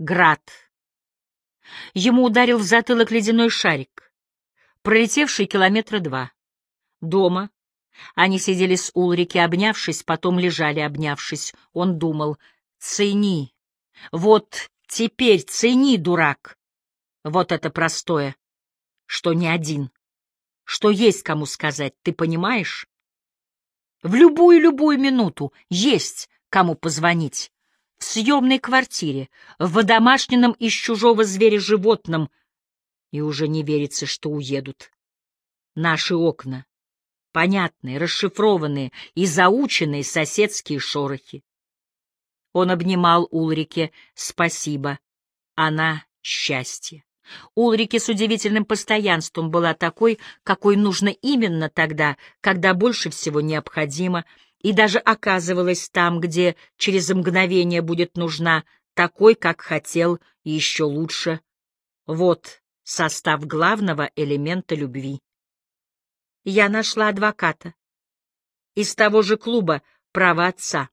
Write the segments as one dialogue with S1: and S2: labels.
S1: Град. Ему ударил в затылок ледяной шарик, пролетевший километра два. Дома они сидели с Улрики, обнявшись, потом лежали, обнявшись. Он думал, цени. Вот теперь цени, дурак. Вот это простое, что не один, что есть кому сказать, ты понимаешь? В любую-любую минуту есть кому позвонить. В съемной квартире, в домашнем из чужого зверя животном. И уже не верится, что уедут. Наши окна. Понятные, расшифрованные и заученные соседские шорохи. Он обнимал Улрике «Спасибо». Она — счастье. Улрике с удивительным постоянством была такой, какой нужно именно тогда, когда больше всего необходимо, и даже оказывалась там, где через мгновение будет нужна, такой, как хотел, и еще лучше. Вот состав главного элемента любви. Я нашла адвоката. Из того же клуба «Право отца».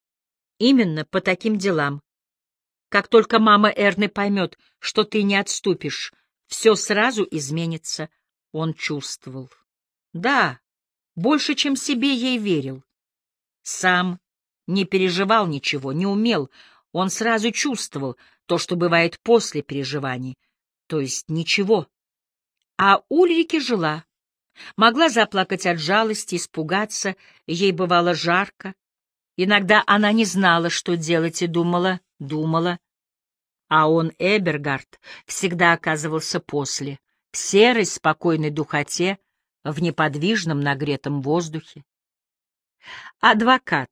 S1: Именно по таким делам. Как только мама Эрны поймет, что ты не отступишь, все сразу изменится, он чувствовал. Да, больше, чем себе ей верил. Сам не переживал ничего, не умел, он сразу чувствовал то, что бывает после переживаний, то есть ничего. А Ульрике жила, могла заплакать от жалости, испугаться, ей бывало жарко. Иногда она не знала, что делать, и думала, думала, а он, Эбергард, всегда оказывался после, в серой спокойной духоте, в неподвижном нагретом воздухе. Адвокат,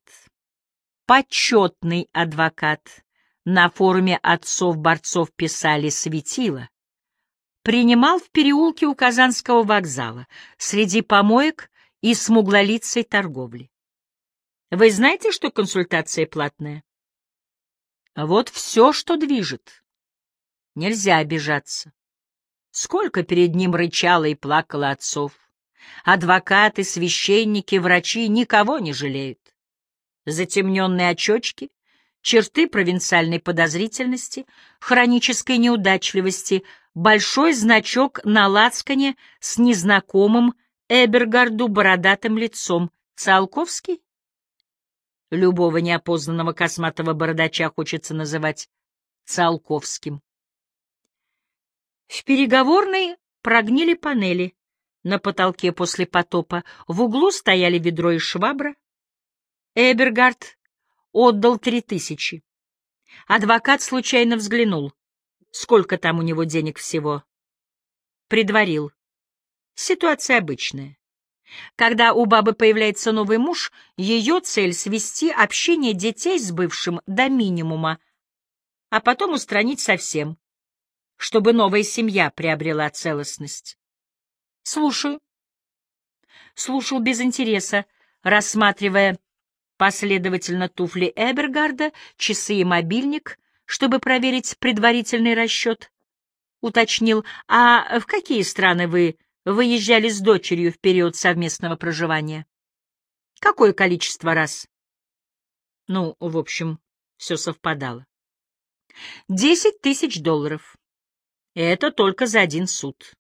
S1: почетный адвокат, на форуме отцов-борцов писали «Светило», принимал в переулке у Казанского вокзала, среди помоек и смуглолицей торговли. Вы знаете, что консультация платная? Вот все, что движет. Нельзя обижаться. Сколько перед ним рычало и плакало отцов. Адвокаты, священники, врачи никого не жалеют. Затемненные очечки, черты провинциальной подозрительности, хронической неудачливости, большой значок на лацкане с незнакомым Эбергарду бородатым лицом. Циолковский? Любого неопознанного косматого бородача хочется называть Циолковским. В переговорной прогнили панели. На потолке после потопа в углу стояли ведро и швабра. Эбергард отдал три тысячи. Адвокат случайно взглянул. Сколько там у него денег всего? Предварил. Ситуация обычная. Когда у бабы появляется новый муж, ее цель — свести общение детей с бывшим до минимума, а потом устранить совсем, чтобы новая семья приобрела целостность. Слушаю. Слушал без интереса, рассматривая последовательно туфли Эбергарда, часы и мобильник, чтобы проверить предварительный расчет. Уточнил, а в какие страны вы выезжали с дочерью в период совместного проживания? Какое количество раз? Ну, в общем, все совпадало. Десять тысяч долларов. Это только за один суд.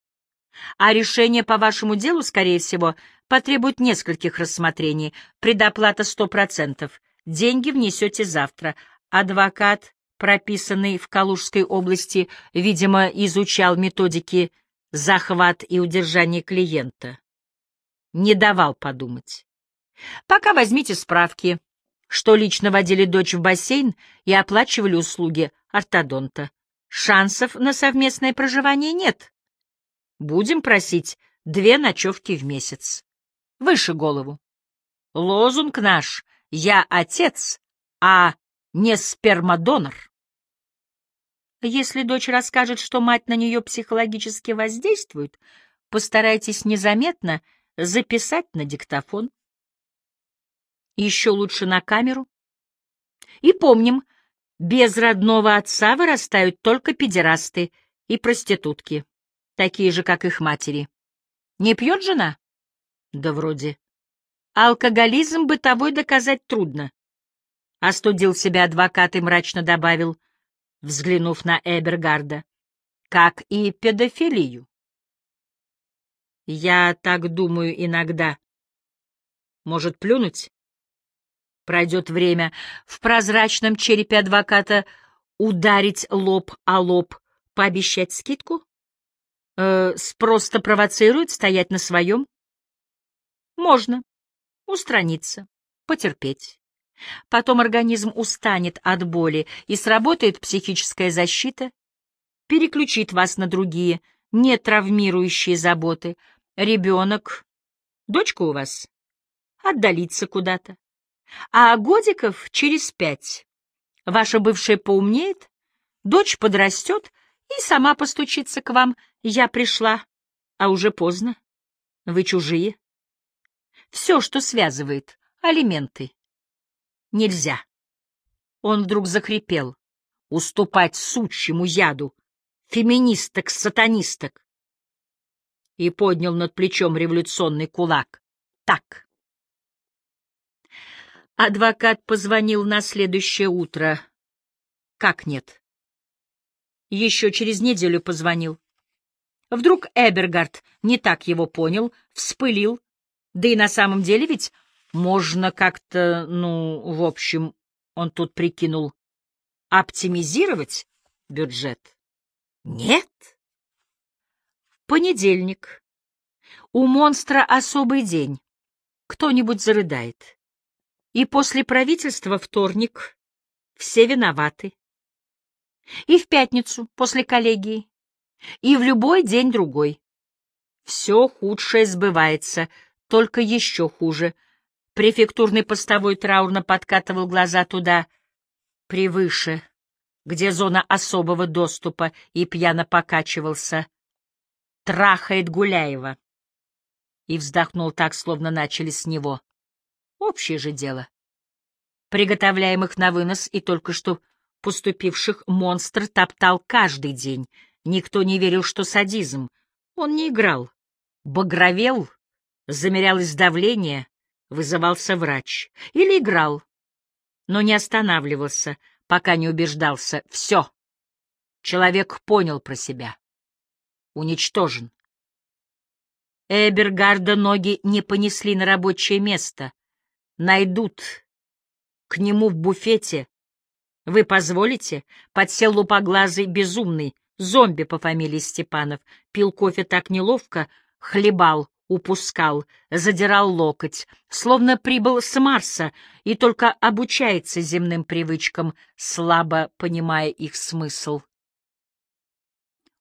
S1: А решение по вашему делу, скорее всего, потребует нескольких рассмотрений. Предоплата сто процентов. Деньги внесете завтра. Адвокат, прописанный в Калужской области, видимо, изучал методики захват и удержание клиента. Не давал подумать. Пока возьмите справки, что лично водили дочь в бассейн и оплачивали услуги ортодонта. Шансов на совместное проживание нет. Будем просить две ночевки в месяц. Выше голову. Лозунг наш «Я отец, а не спермодонор». Если дочь расскажет, что мать на нее психологически воздействует, постарайтесь незаметно записать на диктофон. Еще лучше на камеру. И помним, без родного отца вырастают только педерасты и проститутки, такие же, как их матери. Не пьет жена? Да вроде. Алкоголизм бытовой доказать трудно. Остудил себя адвокат и мрачно добавил — взглянув на Эбергарда, — как и педофилию. Я так думаю иногда. Может, плюнуть? Пройдет время. В прозрачном черепе адвоката ударить лоб о лоб, пообещать скидку? Э, просто провоцирует стоять на своем? Можно. Устраниться. Потерпеть. Потом организм устанет от боли, и сработает психическая защита, переключит вас на другие, не травмирующие заботы. Ребенок, дочка у вас, отдалится куда-то. А годиков через пять ваша бывшая поумнеет, дочь подрастет и сама постучится к вам. Я пришла, а уже поздно. Вы чужие. Все, что связывает, алименты. Нельзя. Он вдруг захрипел. Уступать сучьему яду, феминисток-сатанисток. И поднял над плечом революционный кулак. Так. Адвокат позвонил на следующее утро. Как нет? Еще через неделю позвонил. Вдруг Эбергард не так его понял, вспылил. Да и на самом деле ведь можно как-то, ну, в общем, он тут прикинул, оптимизировать бюджет. Нет. Понедельник. У монстра особый день. Кто-нибудь зарыдает. И после правительства вторник. Все виноваты. И в пятницу, после коллегии. И в любой день другой. Все худшее сбывается, только еще хуже — Префектурный постовой траурно подкатывал глаза туда, превыше, где зона особого доступа, и пьяно покачивался. Трахает Гуляева. И вздохнул так, словно начали с него. Общее же дело. Приготовляемых на вынос и только что поступивших монстр топтал каждый день. Никто не верил, что садизм. Он не играл. Багровел, замерялось давление, вызывался врач. Или играл, но не останавливался, пока не убеждался. Все. Человек понял про себя. Уничтожен. Эбергарда ноги не понесли на рабочее место. Найдут. К нему в буфете. Вы позволите? Подсел лупоглазый безумный, зомби по фамилии Степанов. Пил кофе так неловко, хлебал, упускал, задирал локоть, словно прибыл с Марса и только обучается земным привычкам, слабо понимая их смысл.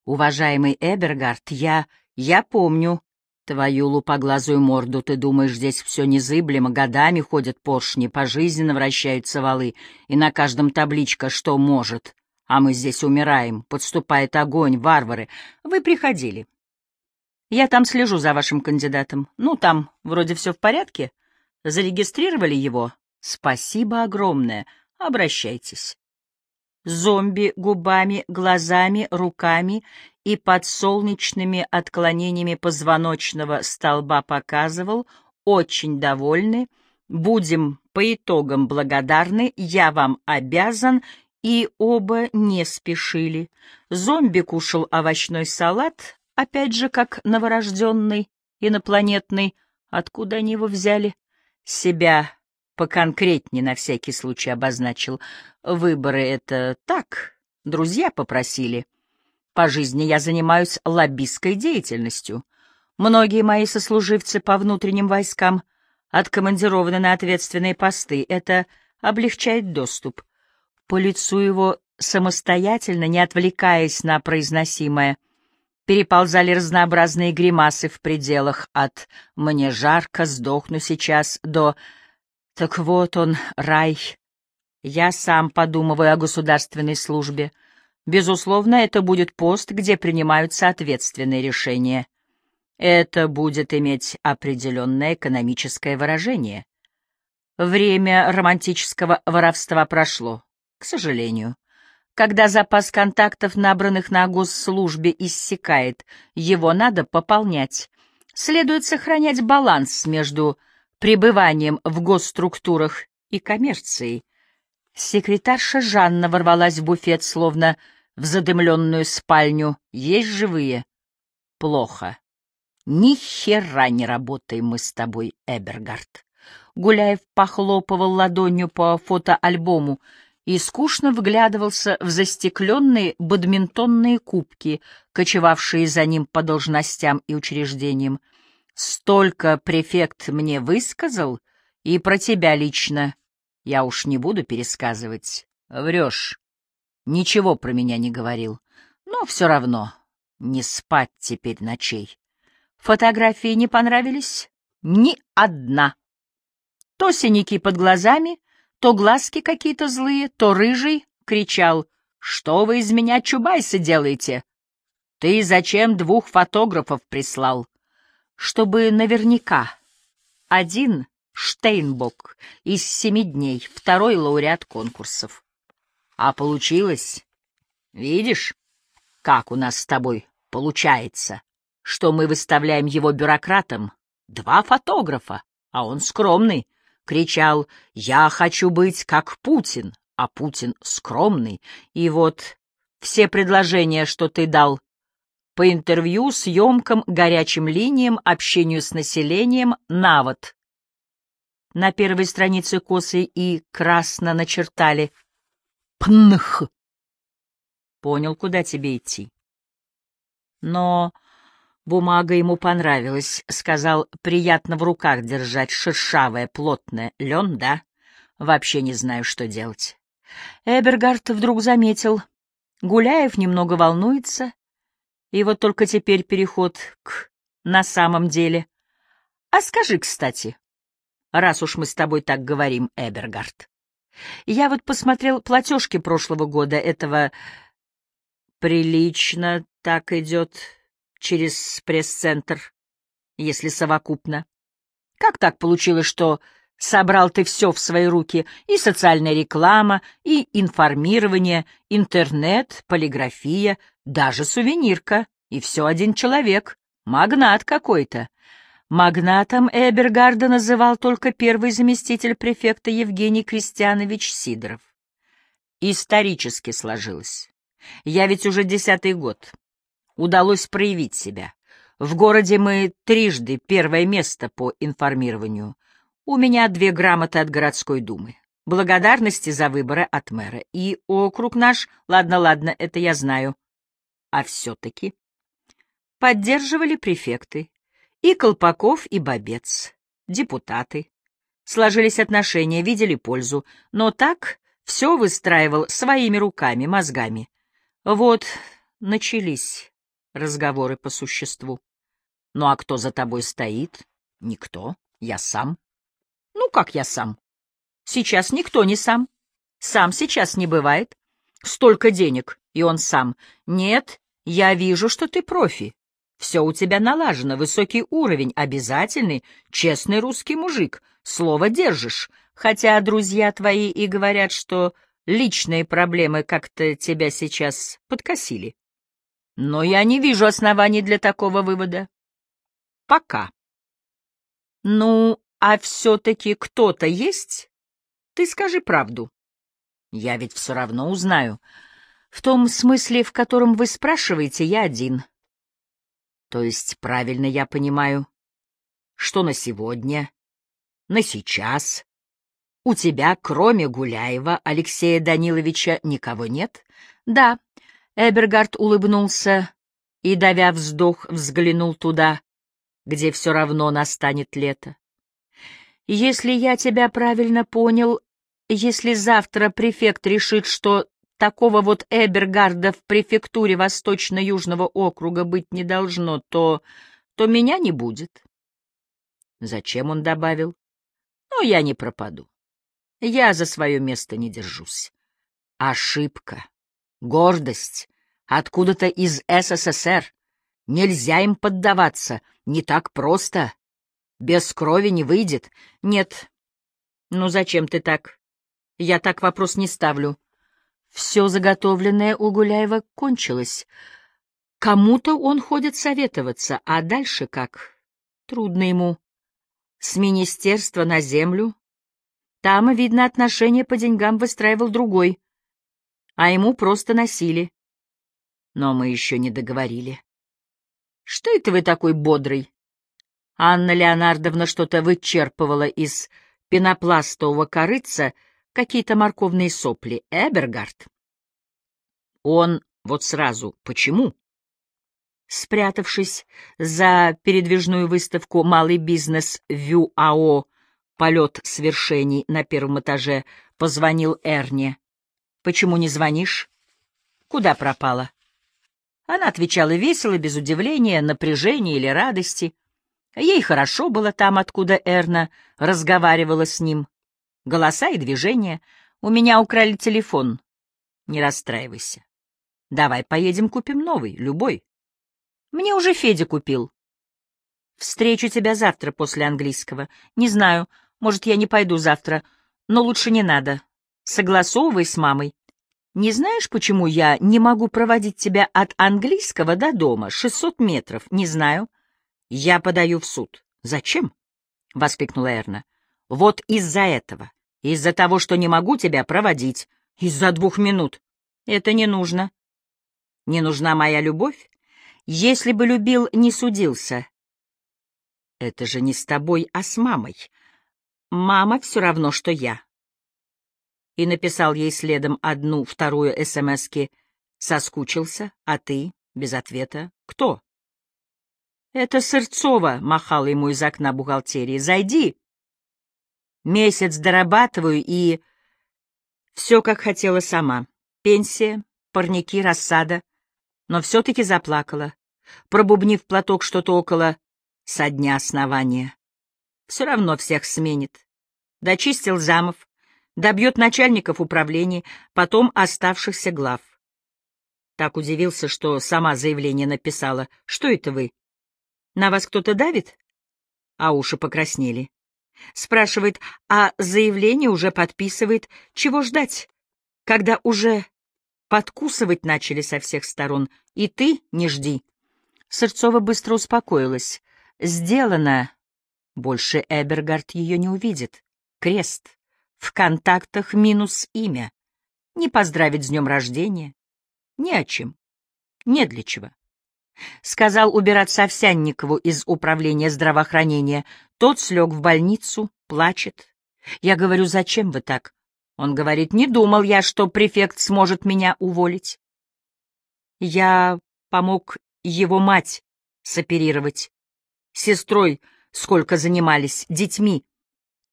S1: Уважаемый Эбергард, я... я помню твою лупоглазую морду. Ты думаешь, здесь все незыблемо, годами ходят поршни, пожизненно вращаются валы, и на каждом табличка «что может». А мы здесь умираем, подступает огонь, варвары. Вы приходили. Я там слежу за вашим кандидатом. Ну, там вроде все в порядке. Зарегистрировали его? Спасибо огромное. Обращайтесь. Зомби губами, глазами, руками и под солнечными отклонениями позвоночного столба показывал, очень довольны, будем по итогам благодарны, я вам обязан, и оба не спешили. Зомби кушал овощной салат, опять же, как новорожденный, инопланетный, откуда они его взяли? Себя поконкретнее на всякий случай обозначил. Выборы — это так, друзья попросили. По жизни я занимаюсь лоббистской деятельностью. Многие мои сослуживцы по внутренним войскам откомандированы на ответственные посты. Это облегчает доступ. По лицу его самостоятельно, не отвлекаясь на произносимое — переползали разнообразные гримасы в пределах от «мне жарко, сдохну сейчас» до «так вот он, рай». Я сам подумываю о государственной службе. Безусловно, это будет пост, где принимаются ответственные решения. Это будет иметь определенное экономическое выражение. Время романтического воровства прошло, к сожалению. Когда запас контактов, набранных на госслужбе, иссякает, его надо пополнять. Следует сохранять баланс между пребыванием в госструктурах и коммерцией. Секретарша Жанна ворвалась в буфет, словно в задымленную спальню. Есть живые? Плохо. Ни хера не работаем мы с тобой, Эбергард. Гуляев похлопывал ладонью по фотоальбому и скучно вглядывался в застекленные бадминтонные кубки, кочевавшие за ним по должностям и учреждениям. Столько префект мне высказал, и про тебя лично. Я уж не буду пересказывать. Врешь. Ничего про меня не говорил. Но все равно не спать теперь ночей. Фотографии не понравились? Ни одна. То синяки под глазами, то глазки какие-то злые, то рыжий кричал, «Что вы из меня чубайсы делаете? Ты зачем двух фотографов прислал?» Чтобы наверняка. Один — Штейнбок из семи дней, второй — лауреат конкурсов. А получилось? Видишь, как у нас с тобой получается, что мы выставляем его бюрократом? Два фотографа, а он скромный кричал «Я хочу быть как Путин», а Путин скромный. И вот все предложения, что ты дал по интервью, съемкам, горячим линиям, общению с населением, навод. На первой странице косы и красно начертали «Пнх». Понял, куда тебе идти. Но Бумага ему понравилась, сказал, приятно в руках держать, шершавая, плотная. Лен, да? Вообще не знаю, что делать. Эбергард вдруг заметил. Гуляев немного волнуется. И вот только теперь переход к «на самом деле». А скажи, кстати, раз уж мы с тобой так говорим, Эбергард. Я вот посмотрел платежки прошлого года этого... Прилично так идет через пресс-центр, если совокупно. Как так получилось, что собрал ты все в свои руки, и социальная реклама, и информирование, интернет, полиграфия, даже сувенирка, и все один человек, магнат какой-то. Магнатом Эбергарда называл только первый заместитель префекта Евгений Кристианович Сидоров. Исторически сложилось. Я ведь уже десятый год удалось проявить себя. В городе мы трижды первое место по информированию. У меня две грамоты от городской думы. Благодарности за выборы от мэра. И округ наш, ладно-ладно, это я знаю. А все-таки поддерживали префекты. И Колпаков, и Бобец, депутаты. Сложились отношения, видели пользу, но так все выстраивал своими руками, мозгами. Вот начались разговоры по существу. Ну а кто за тобой стоит? Никто. Я сам. Как я сам? Сейчас никто не сам. Сам сейчас не бывает. Столько денег, и он сам. Нет, я вижу, что ты профи. Все у тебя налажено, высокий уровень, обязательный, честный русский мужик. Слово держишь. Хотя друзья твои и говорят, что личные проблемы как-то тебя сейчас подкосили. Но я не вижу оснований для такого вывода. Пока. Ну, а все-таки кто-то есть? Ты скажи правду. Я ведь все равно узнаю. В том смысле, в котором вы спрашиваете, я один. То есть, правильно я понимаю, что на сегодня, на сейчас, у тебя, кроме Гуляева, Алексея Даниловича, никого нет? Да, Эбергард улыбнулся и, давя вздох, взглянул туда, где все равно настанет лето. «Если я тебя правильно понял, если завтра префект решит, что такого вот Эбергарда в префектуре Восточно-Южного округа быть не должно, то... то меня не будет». Зачем он добавил? «Ну, я не пропаду. Я за свое место не держусь. Ошибка гордость, откуда-то из СССР. Нельзя им поддаваться, не так просто. Без крови не выйдет. Нет. Ну зачем ты так? Я так вопрос не ставлю. Все заготовленное у Гуляева кончилось. Кому-то он ходит советоваться, а дальше как? Трудно ему. С министерства на землю, Там, видно, отношения по деньгам выстраивал другой, а ему просто носили. Но мы еще не договорили. Что это вы такой бодрый? Анна Леонардовна что-то вычерпывала из пенопластового корыца какие-то морковные сопли. Эбергард. Он вот сразу. Почему? Спрятавшись за передвижную выставку «Малый бизнес Вю АО. Полет свершений» на первом этаже, позвонил Эрне. «Почему не звонишь? Куда пропала?» Она отвечала весело, без удивления, напряжения или радости. Ей хорошо было там, откуда Эрна разговаривала с ним. Голоса и движения. У меня украли телефон. Не расстраивайся. Давай поедем купим новый, любой. Мне уже Федя купил. Встречу тебя завтра после английского. Не знаю, может, я не пойду завтра, но лучше не надо. Согласовывай с мамой. Не знаешь, почему я не могу проводить тебя от английского до дома? Шестьсот метров. Не знаю. Я подаю в суд. Зачем? — воскликнула Эрна. Вот из-за этого. Из-за того, что не могу тебя проводить. Из-за двух минут. Это не нужно. Не нужна моя любовь? Если бы любил, не судился. Это же не с тобой, а с мамой. Мама все равно, что я и написал ей следом одну, вторую СМСки. Соскучился, а ты, без ответа, кто? Это Сырцова, махала ему из окна бухгалтерии. Зайди. Месяц дорабатываю и... Все, как хотела сама. Пенсия, парники, рассада. Но все-таки заплакала, пробубнив платок что-то около со дня основания. Все равно всех сменит. Дочистил замов, добьет начальников управлений, потом оставшихся глав. Так удивился, что сама заявление написала. «Что это вы? На вас кто-то давит?» А уши покраснели. Спрашивает, а заявление уже подписывает. Чего ждать, когда уже подкусывать начали со всех сторон? И ты не жди. Сырцова быстро успокоилась. Сделано. Больше Эбергард ее не увидит. Крест. В контактах минус имя. Не поздравить с днем рождения. Ни о чем. Не для чего. Сказал убирать Овсянникову из управления здравоохранения. Тот слег в больницу, плачет. Я говорю, зачем вы так? Он говорит, не думал я, что префект сможет меня уволить. Я помог его мать соперировать. Сестрой сколько занимались, детьми.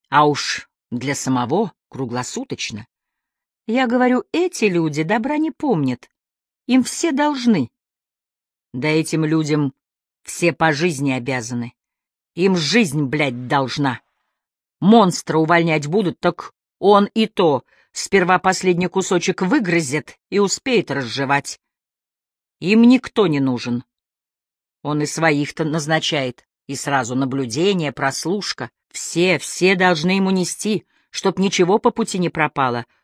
S1: А уж для самого круглосуточно. Я говорю, эти люди добра не помнят. Им все должны. Да этим людям все по жизни обязаны. Им жизнь, блядь, должна. Монстра увольнять будут, так он и то сперва последний кусочек выгрызет и успеет разжевать. Им никто не нужен. Он и своих-то назначает, и сразу наблюдение, прослушка. Все, все должны ему нести, чтоб ничего по пути не пропало —